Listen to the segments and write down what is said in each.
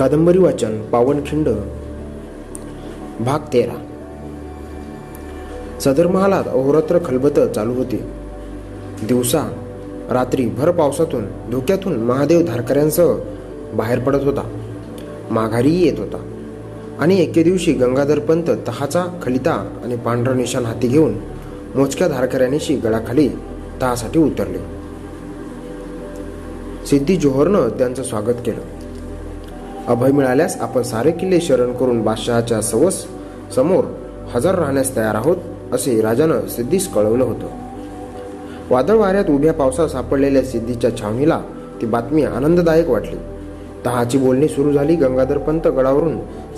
کادبری واچن pod سدر محلاتے Ganga در پت تہ چاہتا پانڈر نشان ہاتھی گے گلاخلی تہ ستر سوہر نے ابھی مس اپنے سارے کلن کر سوس سمو رہس تیار آجیس واؤنیلا گادر پنت گڑا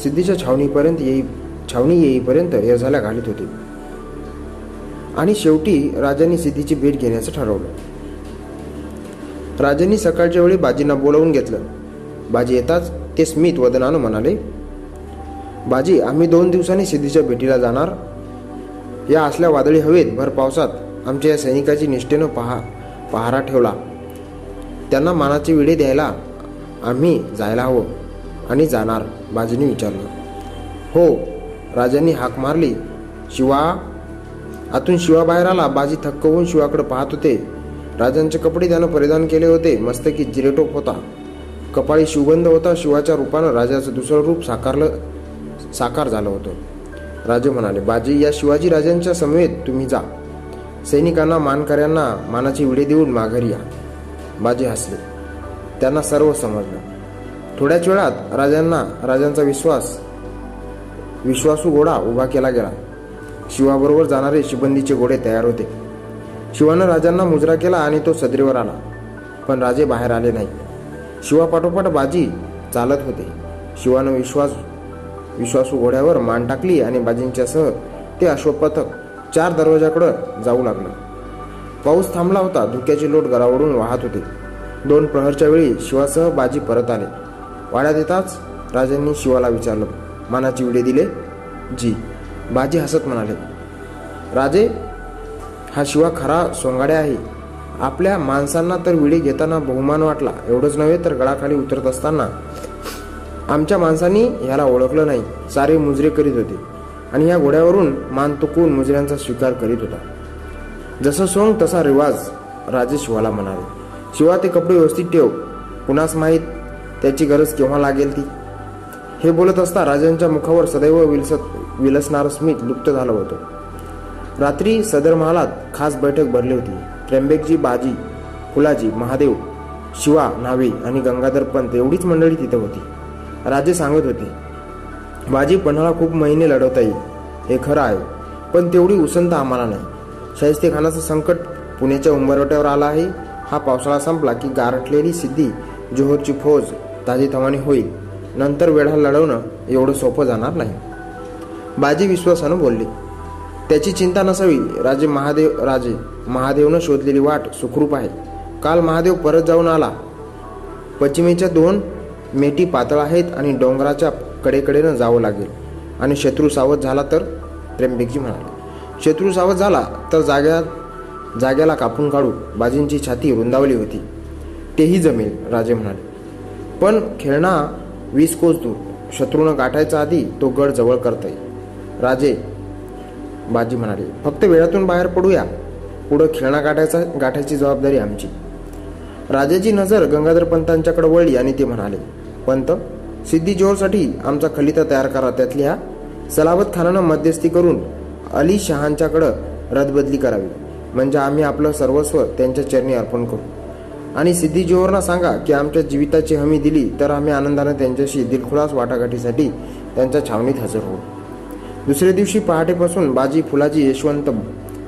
سی چھاؤنی پریت چھا پریت یو شیوٹی راج نے سیٹ گروپ نے سکا بجینا بول رہے دی دون دیا پھر پہارا منا چی وی دیا جان باجی نے ہو راجانی ہاک مارلی شیو اتون شیوی تھک ہوا پات ہوتے راجن کپڑے پریدان کے لیے ہوتے مستکی جیریٹوپ ہوتا کپڑ شوبند ہوتا شیو روپر روپ سکار ہوا مجی یا شیوی راج سموید تمہیں جا سینک منا چیڑے دنیا بجے ہسل سرو سمجھ تھوڑا ویڑاسو گوڑا ابا کے شیو برابر جانے شوبندی گوڑے تیار ہوتے شیوان راجنا مجرا کے تو سدری پر آن باہر آ شیو پٹوپٹ بجی چلت ہوتے شیوانس مان ٹا لی سہوک پتک چار دروازے وہت ہوتے دون پر ویسے شیو سہ بجی پرت آڈیا دیوا لچار ویڑے دھی بجی ہست مجے ہاں شیو خرا سوگاڑ ہے اپنے منساڑی بہم گڑا خود سارے شوہر کپڑے ویوست بولت سدوار لوگ راتری سدر محل خاص بٹ بھر لی ہوتی ربجی باجی کلاجی مہاد شیو نوی اور منڈی تیت ہوتی سی باجی پنہاڑا خوب مہینے لڑتا یہ خرا ہے پنڈی اسنت آما نہیں شہستی خان سے آؤس گارٹلی سی جو تاجیوانی ہوئی نتر ویڑھا لڑ سوپ جان نہیں باجی وشوسان بول چنتا نسو مہاجے مہادی ہے شتروکی شتر ساگ جاگن کا چھاتی روندا ہوتی جمیل راجنا ویس کو شتر گاٹا آدھی تو گڑ جی فون پڑھا گاٹداری مدیستی کرد بدلی کرا سر چرنی ارپن کر سا جیتا ہمی دلی تو آنندراس واٹاگاٹھی چھاونی ہزر ہو دوسرے درٹے پاس بازی فلاجی یشوت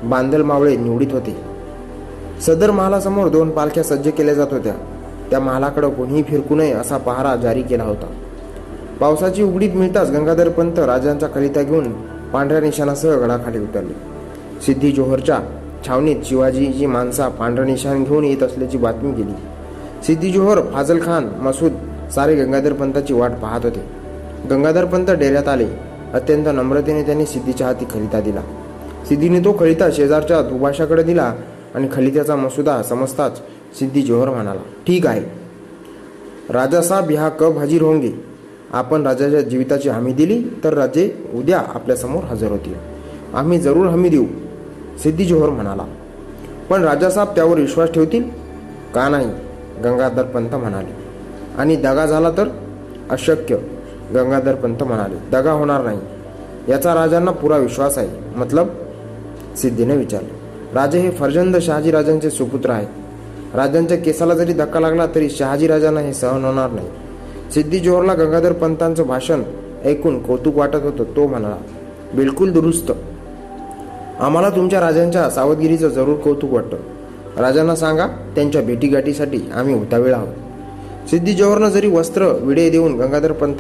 باندل ہوتے سدر محلے گا پانرنیشانہ سہ گڑا سوہر شیوی مانس پانے نشان دونوں بات سیجوہر فاضل خان مسود سارے گاٹ پہ گنگا در پنت ڈیریت آپ کو اتنے نمرتے نے ساتھی خلتا دن تو شیزار دھباشا کلا مسا سمجھتا سوہر ٹھیک ہے کب ہزیر ہونگے اپن جیویتا ہمی دلی تو راجے اپنے سمر ہزر ہوتے آمھی جرور حمی دوں سوہر منا پاس وشوس کا نہیں گنگا در پنت منالی دگا جا تو اشکی گا در پنت مگا ہو رہی یا پورا وش مطلب سچار فرجند شاہجی راجن سا جی دکا لگا تری شاہجی راجنا سہن ہو رہا سوہر گاتان کٹ تو بلکل دروست سادگیری جرور کوت سا بھٹی گاٹی سی آتا آؤ سوہر نیری وسر وان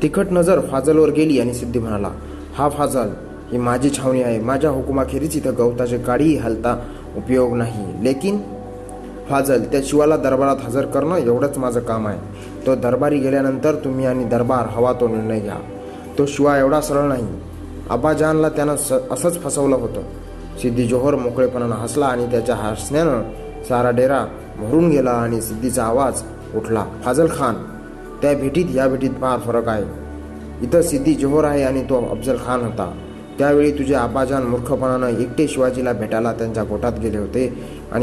سرخٹ نظر فاضل و گیلی ہاں فاضل یہانی ہے تو گوتا سے گاڑی نہیں لیکن فاضل شیوا لربار ہزر کرنا یہ تو درباری گیار تمہیں دربار ہو تو گیا تو شو ایوڑا سر نہیں آپ اس فسو ہوتا سوہرپنا ہسلا اور سارا ڈیرا مرن گیلا سی آواز اٹھلا فاضل خان پہ بھٹی فار فرق ہے سوہر ہے افضل خان ہوتا تجایا آپ مورپپنا ایکٹے شیویلا گوٹات گیلے ہوتے اور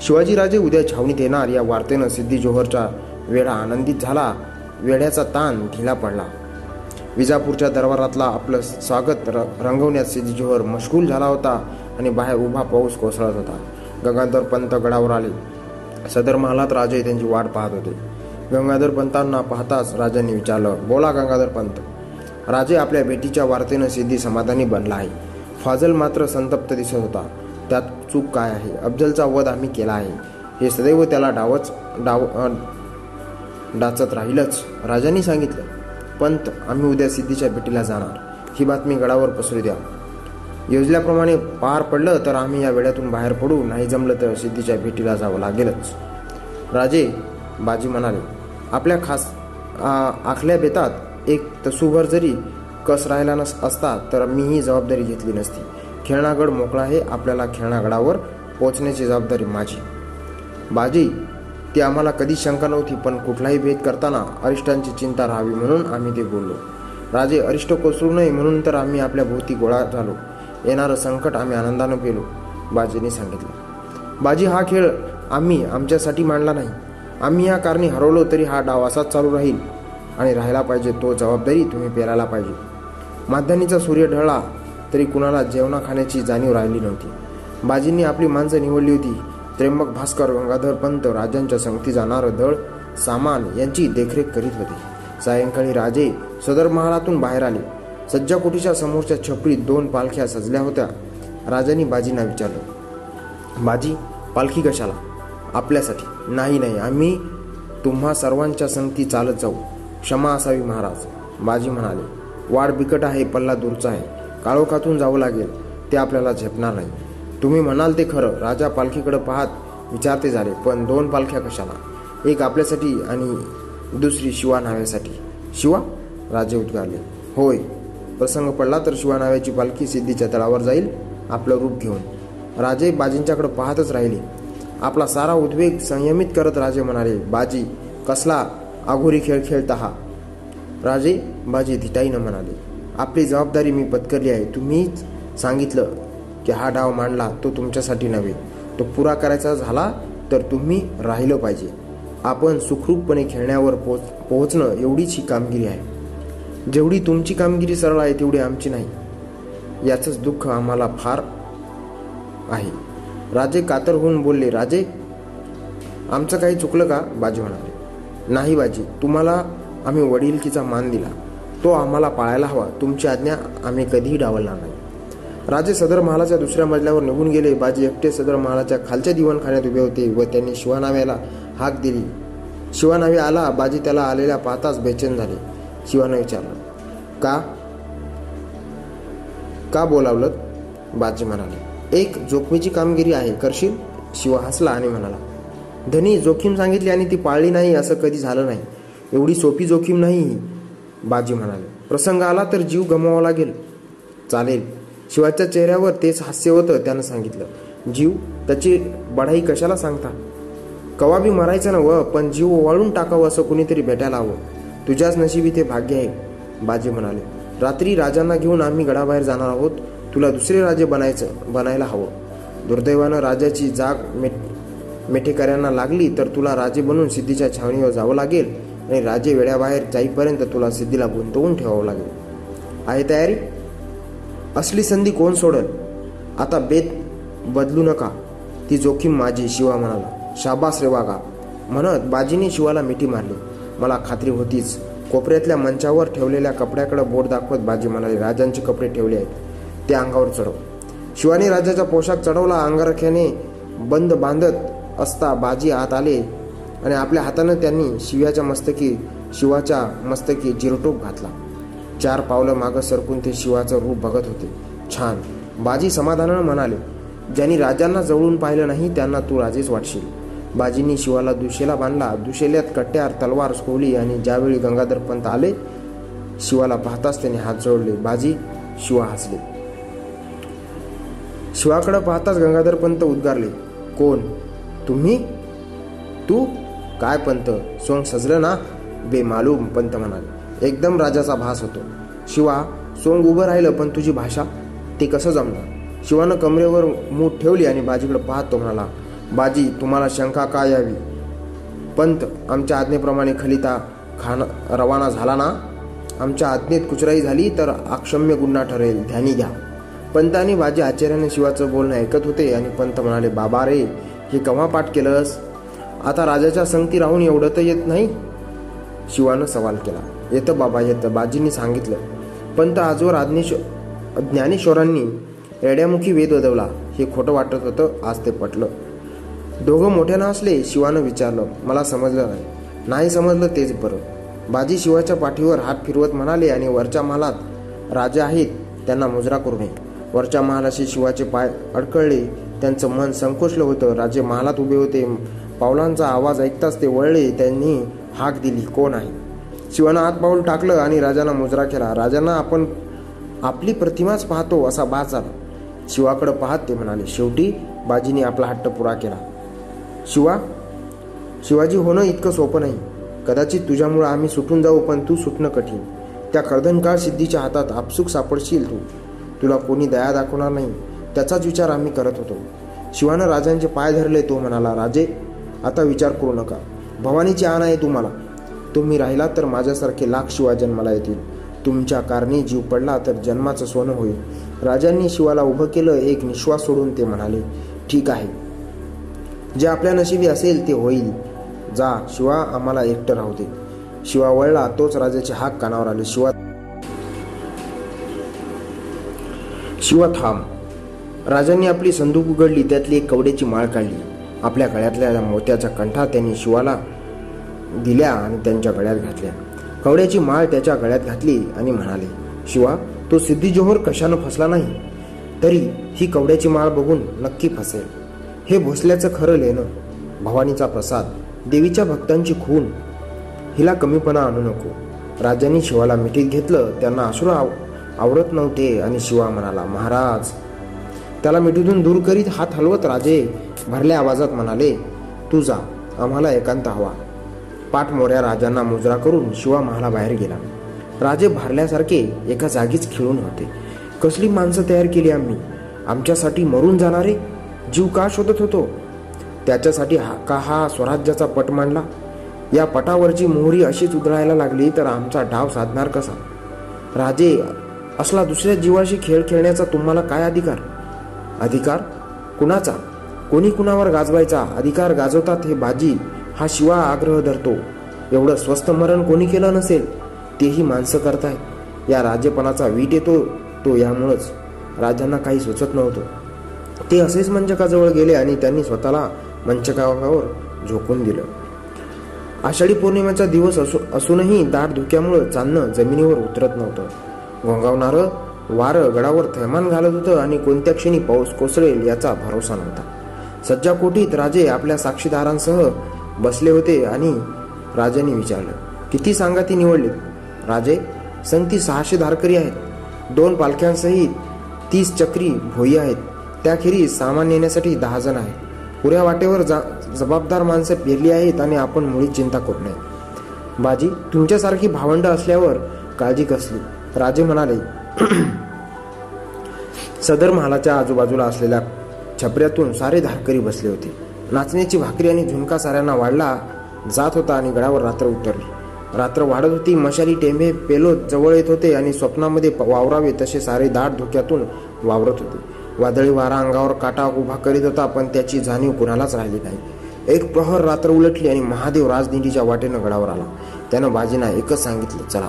شیوی راجے چھاونی وارتے جوہر چارج رنگیجوہر مشکل ہوتا گنگا در پنت گڑا آدر محل راجے ہوتے گنگا در پنت پہ راج نے بولا گنگا در پنت اپنے بھٹی وارتے سمادانی بنائے فاضل مر سنت دس ہوتا افزل کا پڑھ لڑو نہیں جمل تو سیٹی لگے بجی منالی اپ ایک تصویر جی کس رہی تو جبداری خڑک ہے اپنے گڑا پوچھنے کی جبداری کدی شنکا نوتی پن کٹ کرتا ارشٹ ارشٹ کوسرو نہیں آٹ آنند سمجھے ہا خراب آٹو مانا نہیں آرو لو تری ہا ڈا چالو رہیل رہے تو پھیلا مدانی سوری ڈھلا تری کھانچ جانی تربک گنگا پنت سنگی جان دیکھ رکھ کردر محلاتی سموس دو سج لو بجی ناجی پلکی کشا لرو سنگھی چل جاؤ کما مہاراج بجی منالی وار بکٹ ہے پللا دور چاہے کاڑکات نہیں تمہیں منال پالخی کہتار جا رہے پن دو کشا ایک اپنے ساتھی دوسری شیو نویا شیو راجے ہوئے پرسنگ پڑ شیو ناویا پالخی سی تلاور جائیل اپل روپ گے بجی کڑ پہ رہے اپنا سارا ادوگ سیمت کرتے راجے منالی باجی کسلا آگوری خیل خرتا ہا راجے باجی دھیٹائی منالی اپنی جبداری میری پتکر ہے تمہیں سی ہا ڈاؤ مانڈ تم نو تو پورا کرا چاہیے تمہیں رہے اپن سنی کھیلنے پر پہ پہچن ایونی کامگیری ہے جیوڑی تم کی کامگی سروڑی آم کی نہیں یا دکھ آجے کاتر ہواجے آمچ کا چکل کا بجی ہونا نہیں باجی تمہیں آڈل کی تو آم پا تم کی آج کدی ڈاول راجی سدر محل گیٹ سدر محل خانے ویونا ہاک د ایک جو کامگی ہے کرشیل شیو ہسلا دنی جو سنی تھی پڑھی نہیں اس کدی نہیں یہ لگے چل شیو ہاسیہ ہوتے سنگل جیو تھی بڑا سا کبھی مراچ نیو وڑکا کن بھٹا ہو تشیب گڑا باہر جانا آسرے بنایا ہو دے میٹے کر لگی تو تا راج بنو سی چھاونی وو لگے تاکہ سنگل آئے اس لیے کون سوڑ بدلو نکا تھی جو مار لی ملا خاتری ہوتی کوپر منچاور کپڑا کڑ بورڈ داخوت بجی منالی راجن کپڑے چڑو شیوانی راجا پوشاک چڑھ لکھے بند باندھ باجی آت آ مستکی شیوکی جیرٹو گاتے نہیں شیولہ باندھ کٹیا تلوار کو جی گادر پت آس لی شیواڑ پہ گنگا در پنتار کون تھی پنت ایک دم راجا بھاس ہو سوگ ابل پن تھی کس جمنا شیو کمرے پر موٹلی بجی کڑ پاتا بجی تم شنکا کام آج پر خلتا خان روانہ آم آج کچرا گنڈا ٹریل دھی دیا پنت نے بجی آچر نے شیو بولنے آئت ہوتے اور پنت منا بابا رے یہ کمہ پاٹ کے ل سنگ رہ سو نے سنگیل پن تو آجی ویٹ آج پٹل نہ مطلب نہیں نہیں سمجھ لو پھیور ہاتھ فروت منالی اور مجرا کرو و محل سے شیو اڑکڑ من سنکوچ لے محل ابے ہوتے ہیں پاج آ شو شیو پاتے ہٹا شیو شیوی ہونا اتنا تمام سٹن جاؤ پن تھینک کا ہاتھ ساپشی تھی تاکہ کوئی دیا داخونا نہیں تار کرو آپ کرو نکا بوانی آن ہے تمہارا تمہیں رہا تو مجھا سارے لاک شیو جنم تمام کرنی جیو پڑ جنم سونے ہوا شیو کے لیکن سوڈن ٹھیک ہے جی اپنے نشبی ہو شیو آم ایک شیو وڑا تو ہک کا نیو شیو تھام راجانی اپنی سندو گڑی ایک کورڈی معل کا اپنے گڑھیا گڑیات بگو نکل فسے دیوی خون ہندیپناکو راجانی شیوان میٹھی گیت لو آ مہاراج دور کری ہاتھاتے مرن جا جیو کا شوت ہو سو راجیا پٹ مانا پٹاوری لگی تو آم ڈاو سر اس کا کو گاجو گاجوتا جگ گی منچگا جھوکن دل آشا پوے دس ہی داٹ دھوکیا مل چان جمنیور اترت نگا وار گڈ تھنت پاؤ کو سجا کو سہیت تیس چکری بھوئی ہے سامان دہ جان ہے پورا جبابدار مانس پیری اپنے میری چنتا کر سدر محل سارے داٹ دھوکیات کاٹا کرتا پن جانی کن رہی نہیں ایک پرہر راتلی اور مہاد راجنی واٹے گڑ آنا بازی ایک سنگل چلا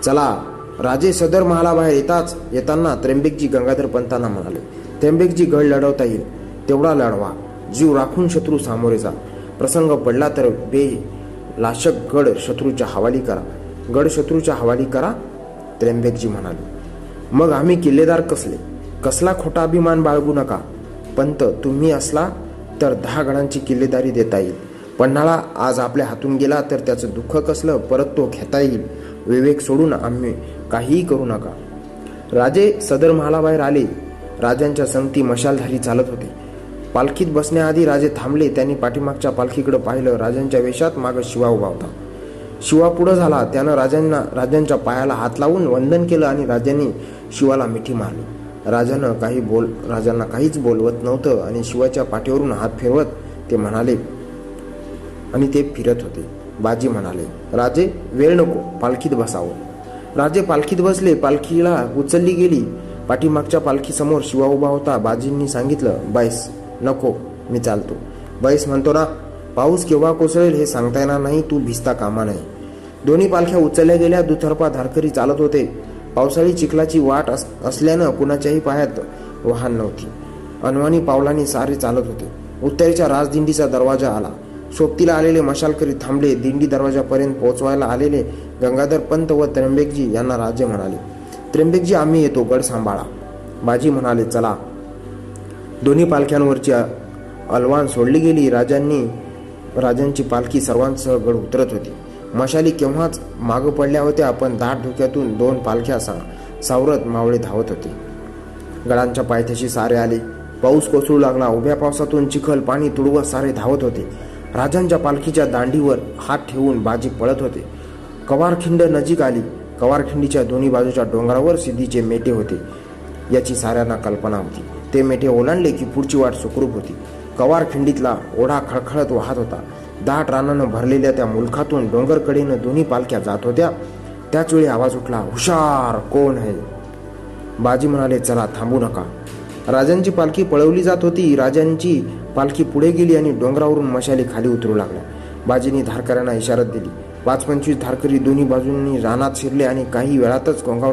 چلا راج سدر محل باہر تربک جی گنگا در پنتا جیو رکھے گڑ شتروکی مگر آدار کسل کسلا خوٹا بھی بات پنت تمہیں دہ گڑا کلتا پنہاڑا آج اپنے ہاتھوں گی دکھ کسل پر کرو نکا راجے سدر محل آج سنگی مشال ہوتے تھام پہ ویشات وندن کے لیے شیوا لانے بول نا شیویور ہاتھ فروت ہوتے بجی مجھے ویل نکو پالکی بس راج پلکیت بس پلکی اچھا گیلی پٹھیماگی سمو شیوا ہوتا بجی سائس نکو می چلتے بائس منتو نا پاؤس کو سنگتا کام دونوں پالخیا اچل گیترپا دھارکری چالت ہوتے پوسٹ چیکلا کنا پہ وحن نوتی ان پاؤلا سارے چالت ہوتے اتر راج دروازہ آ سوپتی آشال کر دن دروازہ پہچوا گنگا در پنت و تمبیک جیمبک سوڈ لی گڑھ ہوتی مشال کے داٹ دلکھیا سا ساورت موڑی دھاوت ہوتی گڑان پائتیا سارے آؤس کو چیخل پانی تک سارے دھاوت ہوتے دانڈیار ہاتھ بجی پڑت ہوتے کورکھ نجی آجوا ڈوں سی میٹے ہوتے سا کلپنا ہوتی میٹے اولاڈ لے پڑھی ویٹ سکھروپ ہوتی کوارکھیلا اوڑھا کڑخڑ وحت ہوتا داٹ رن بھرات پالکیا جات ہوٹلا ہشار کو باجی منالی چلا تھو نکال پڑی جات ہوتی راجن کی پالخی پڑے گی ڈوگر مشال خالی اترو لگا بجی نے گنگا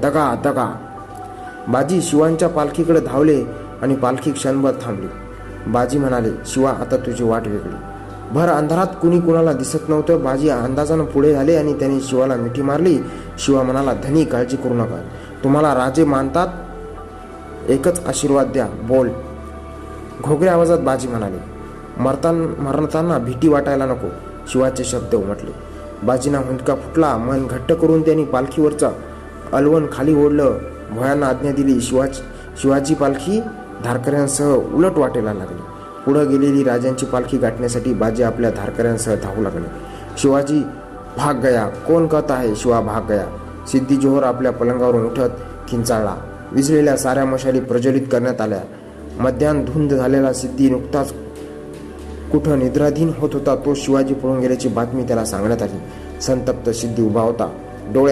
تگا تگا باجی شیوان پلکی کڑھے دھاولی کن بتلی بجی منالی شیو آتا تھی ویگلی بھر ادارات دست نجی ادا پڑے آنے شیوھی مارلی شیو منا دیکھی کرو نکال تمے مانتا ایک دیا بول گوگری آوازات باجی منالی مرتا مرتا وٹا نکو شیو لٹ کرنا آجا د شکی دھارکس لگی پڑھے گی پالخی گاٹھا سی بجی اپنے دھارکینس دھاؤ لگے شیوی بھاگ گیا کون گت ہے شیو بھاگ گیا سوہر اپنے پلنگ پڑھنے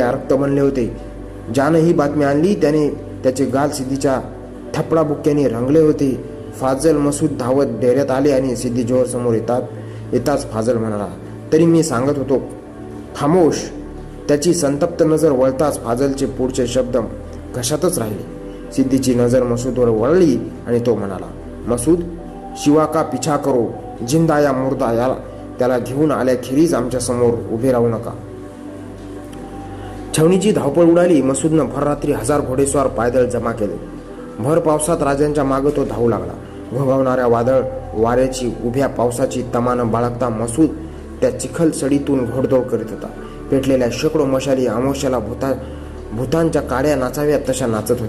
آرپت بننے ہوتے جان ہى بات گال سی تھپڑا بکیا رنگ لے کے فاضل مسود دھاوت ڈیریت آئے سر سمو فاضل منہ ترین ہوموش فاضل شبدی کی نظر مسود کروا چھونی جی دھاوپ نے پائد جمع لگا گھوگا وار چی تم باڑتا مسود سڑی گھوڑ دتا پیٹل شکڑوں مشلی آموشا کاڑیا نچایا تشا نچت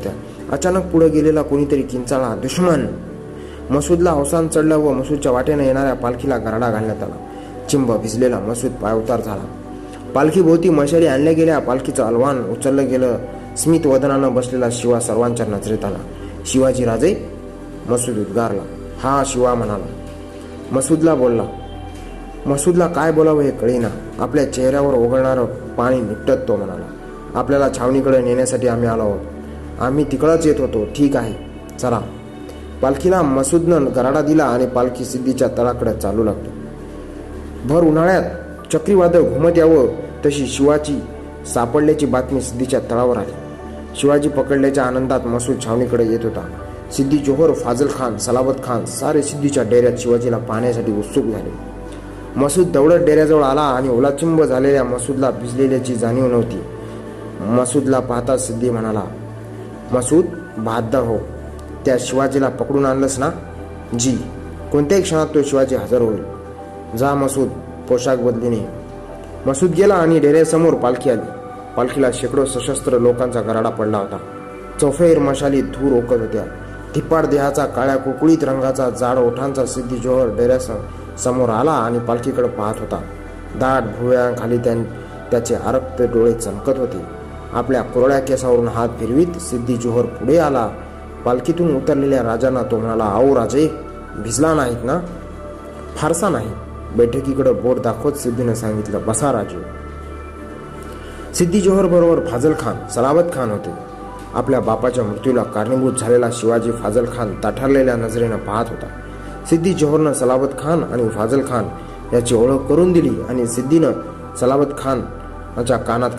ہوسدان چڑھا مسودہ گرڈا گل چیمبل مسود پاؤتار بہت مشلی آلکی چلوان اچل گیل اسمت ودنا بس سروے آ شے مسدار ہاں شیو مسود بول مسودا اپنے چہر تو چکری واد شیوی ساپنے کی بات سی تراور آ شی پکڑا مسود چھاونی کڑھے سوہر فاضل خان سلاوت خان سارے سیریات شیویلا پہ مسود دور ڈیری جڑ آچھ مسود مسودہ پوشاک بندی نے مسود گیلا ڈیری سموی آلکیلا شیکڑوں سشست لوکا گراڑا پڑھتا چوفی مشال دھو روکت ہوتا کتھی رنگی جوہر ڈیری سموار آلکی کڑھ پاتا داٹھ ڈے اپنے ہاتھ آلکیت بڑے بورڈ داخوت سا راجو سوہر برابر فاضل خان سلاوت خان ہوتے اپنے باپی فاضل خان تٹر نزرین پہ سیورن سلابت خان فاضل خاندی نلابت خان کام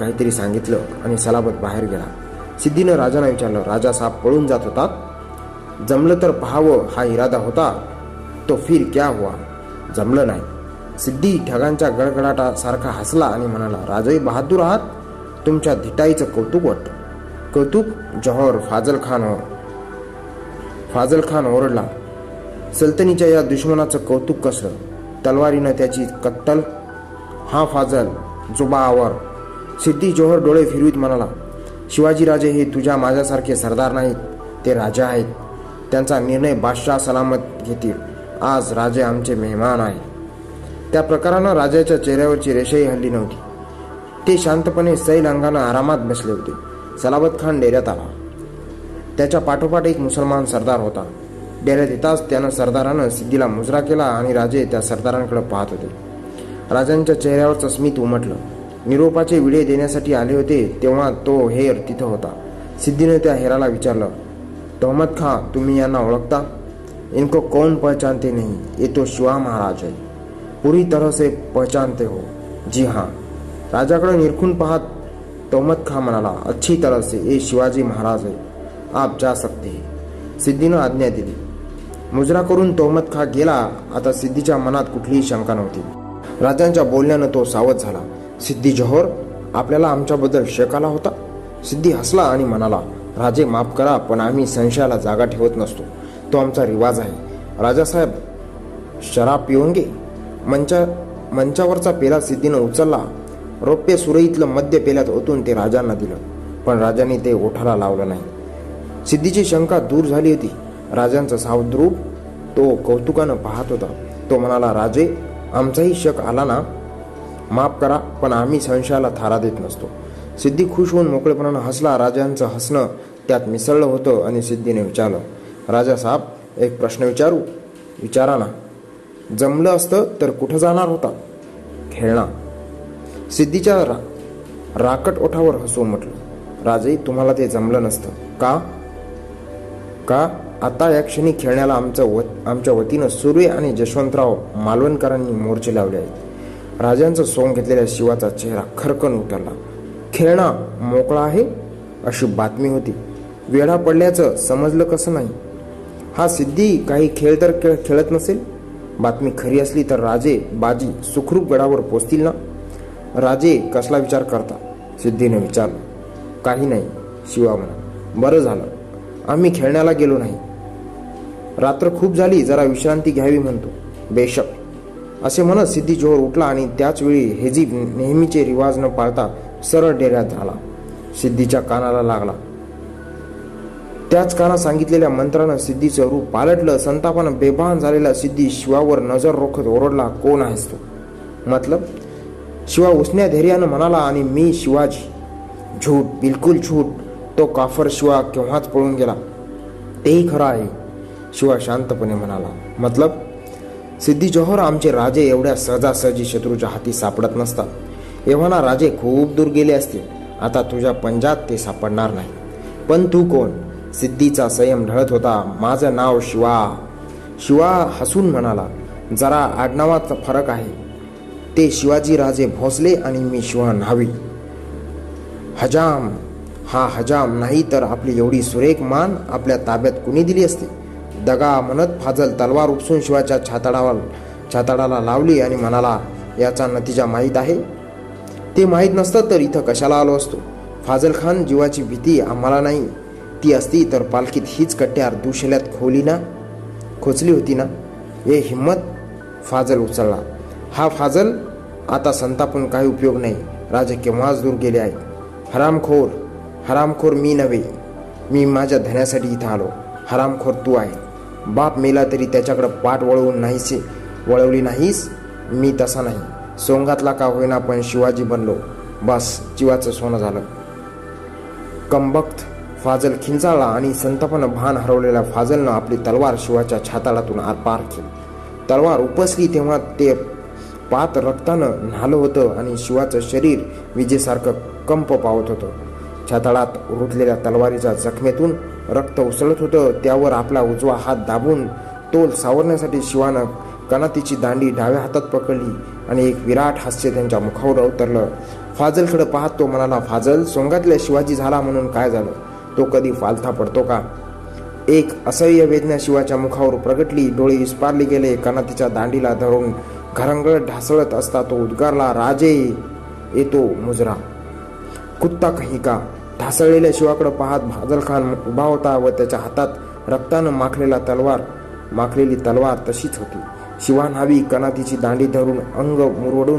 لا ہوتا تو فی کیا جمل نہیں سیگان کا گڑ گڑا سارا ہسلا راج بہادر آحات تمام دھیائی چھ کم کھہور فاضل خان ہو فاضل خان اور سلتنی چوتھ کس تلواری سلامت آج راجے مہمان آئے چہرہ ریشائی ہلکی نوتیپنے سیل اگانا آرامات بسلے ہوتے سلامت خان ڈیر آٹھوپ ایک مسلمان سردار ہوتا ڈیار دردار سجرا کے سردار کڑ پاتے راجن چہرہ سمت امٹ لو ویڑ دینا آتے تو سیرا لچار تو تمہیں ان کو پہچانتے نہیں یہ تو شیو مہاراج ہے پوری طرح سے پہچانتے ہو جی ہاں راجا کڑھن پات تو خاں منا اچھی طرح سے یہ شیوی مہاراج ہے آپ جا سکتے سجا دی مجرا کرتا سی مناتی شنکا نوتی بولنے سیلا تو آپ ہے راجا سا شراب پیون گے منچاور پیلا سیدی نچل روپیہ سورئی تدی پیلا دل پہ راج نے لوگ نہیں سیدی کی شنک دور ہوتی سا دور تو کھات ہوتا تو شک آپ کراشیا خوش ہوا ہسن ہو سیچارشن جمل استنا سی راکٹا ہسون مٹل تمہیں نس کا آتا ایک کھیل وتی سور جس وتراؤ ملوکر سوگ گیل شیوہ خرکن اترا موکلا ہے ابھی بات ہوتی ویڑھا پڑی چھ سمجھ لس نہیں ہاں سیل کھیلت نصل بات تو راجی باجی سکھروپ گڑا پوچھتی نا راجی کسلا کرتا سی نچار شیو بر گیلو نہیں راتر خوب جا جاشرتی ریوز ن پڑتا سر سی کا سی منتر سی روپ پلٹلتا بےبان جا سی شیو نظر روک ل کون ہے مطلب شیو اثن دیا منا می شیوٹ بلکل جھوٹ تو کافر شیوا پڑھا شانت مطلب سوہر سہجا سہج شو دور گیجات سیم ڈر ہوتا شو شنا جرا آڈنا فرق ہے ہاں ہجام نہیں تو اپنی ایون سورے مان اپنے تابیات کوگا منت فاضل تلوار شیوا چھاتا منا لتیجہ مہیت ہے استا تو ات کشا لو فاضل خان جیوا کی بہت آما نہیں تیسر پلکیت ہی کٹیا دش کھولی نا کھوچلی ہوتی نا یہ ہند فاضل اچھا ہا فاضل آتا سنتاپن کا دور گیلے ہرام خور ہرمخو نو می مجھے دنیا آلو ہرمخور بےلا تری پٹ وڑ سے نہیںس می تسا سونگات لگ جیواچ سونا کمبخت فاضل کھنچا سنتاپن بھان ہرولی فاضل ن اپنی تلوار شوت پار تلوار ابسلی پات رکھتا ہو شیو شریر وجے سار کمپ پتہ چھاڑا روزل تلواری رکت ہوتا دبن تو کنا تی دانڈ پکڑی فاضل سوگاتا پڑتو کا ایک اسہ ویدنا شیواور پرگی ڈولی اسپارلی گیل کنا تیار دانڈیلا در گھر ڈاستا کہی کا ڈھسل شیواڑ پہا ہوتا واتوار تلوار تھی شیوانہ کنا تی دانڈی در مروڑ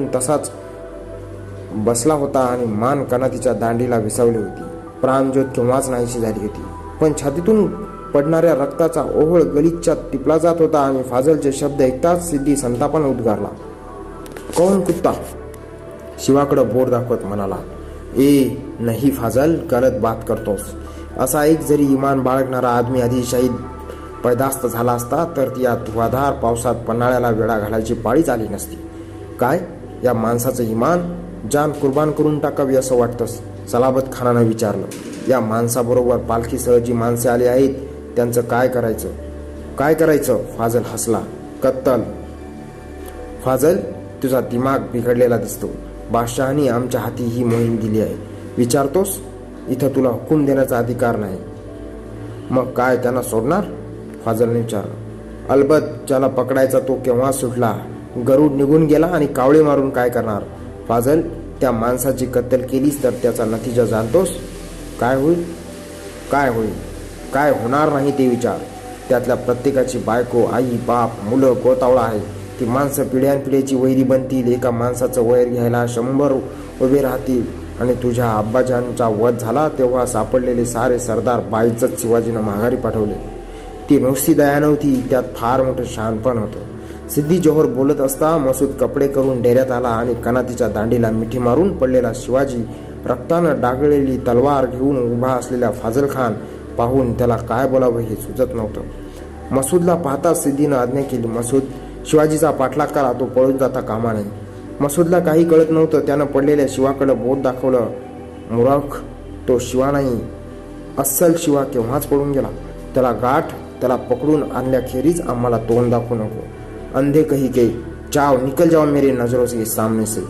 بسلا ہوتا دانڈی کا پڑنا رکتا گلیپلا جاتا فاضل چبد ایک سنتا شیوا کڑ بور داخت منا نہیں نہیں فاضا جی باغا آدمی آدھی شہید پیداست پناہ گاڑی پاڑی آتی کان کرنسے آئے کا فاضل ہسلا کتل فاضل تا دگ بلا دسو بادشاہ نے آمر ہاتھی ہى مہم دیکھا تو ادھکار نہیں مگر کا سوڈنگ فاضل نے پکڑا تو گروڑ نکن گیلا کا مارن کازل قتل کے لیے نتیجہ جانتوس کا پرتکچی بائکو آئی باپ مل گڑا ہے پیڑھی ویری بنتی مسود کپڑے کرنا تی دانڈی مار پڑھا رکان ڈاگل تلوار فاضل خان پہ بولا سوچت نسوتا سی آج مسود شیو پاٹلا کار تو پڑھ جاتا مسود نوتھ بوٹ داخلہ تو گے جاؤ نکل جاؤ میرے نظروں سے سامنے سے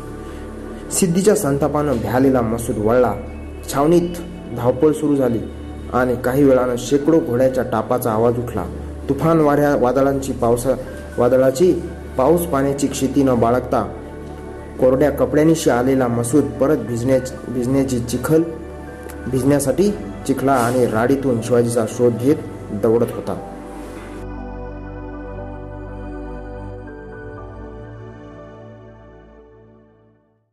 سیتاپان مسود وڑلا چھاؤنی دھاوپ سروس شیکڑوں گھوڑا ٹاپ اٹھا تو ودڑ باڑتا کوپڑی آسود چیخل چیخلا راری تن شیوی کا شو گیت دورت ہوتا